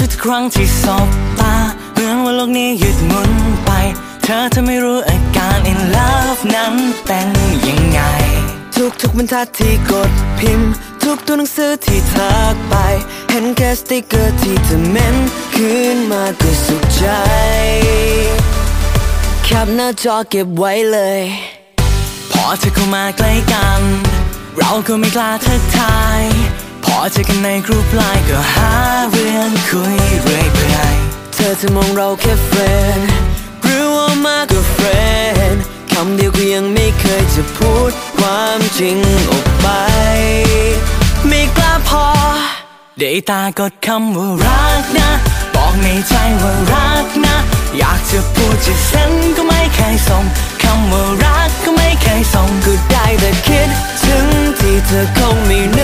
ทุกๆครั้งที่สบตาเหมือนว่าโลกนี้หยุดหมุนไป เธอจะไม่รู้อาการ in love นั้นเป็นยังไง ทุกทุกๆบรรทัดที่กดพิมพ์ ทุกตัวหนังสือที่ทักไป เห็นแค่สติกเกอร์ที่เธอเม้นขึ้นมาก็สุขใจแคปหน้าจอเก็บไว้เลย พอเธอเข้ามาใกล้กัน เราก็ไม่กล้าทักทายพ อเจอกันใน group LINE ก็หาเรื่องคุยเรื่อยเปื่อยเธอจะมองเราแค่ friend หรือว่ามากกว่า friend คำเดียวก็ยังไม่เคยจะพูดความจริงออกไป ไม่กล้าพอได้แต่กดคำว่ารักนะ บอกในใจว่ารักนะ อยากจะพูดจะ send ก็ไม่เคยส่งคำว่ารักก็ไม่เคยส่งก็ได้แต่คิด ถึงที่เธอคงไม่นึก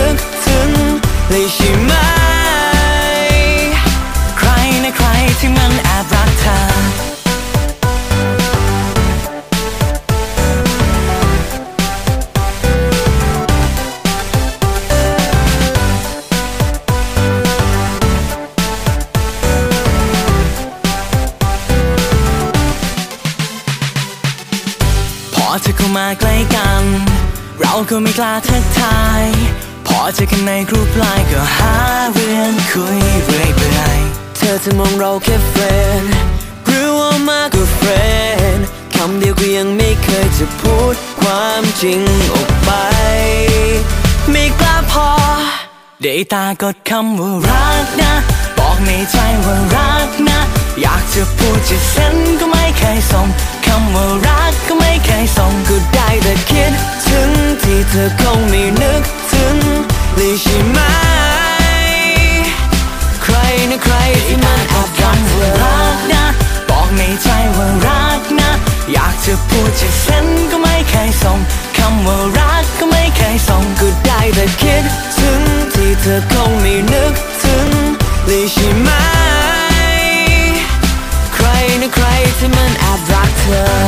เข้ามาใกล้กัน เราก็ไม่กล้าทักทาย พอเจอกันใน group LINE ก็หาเรื่องคุยเรื่อยเปื่อยเธอจะมองเราแค่ friend หรือว่ามากกว่า friend คำเดียวก็ยังไม่เคยจะพูดความจริงออกไป ไม่กล้าพอได้แต่กดคำว่ารักนะ บอกในใจว่ารักนะ อยากจะพูดจะ send ก็ไม่เคยส่งคำว่ารักก็ this is my Crying, cry to man, I've rocked her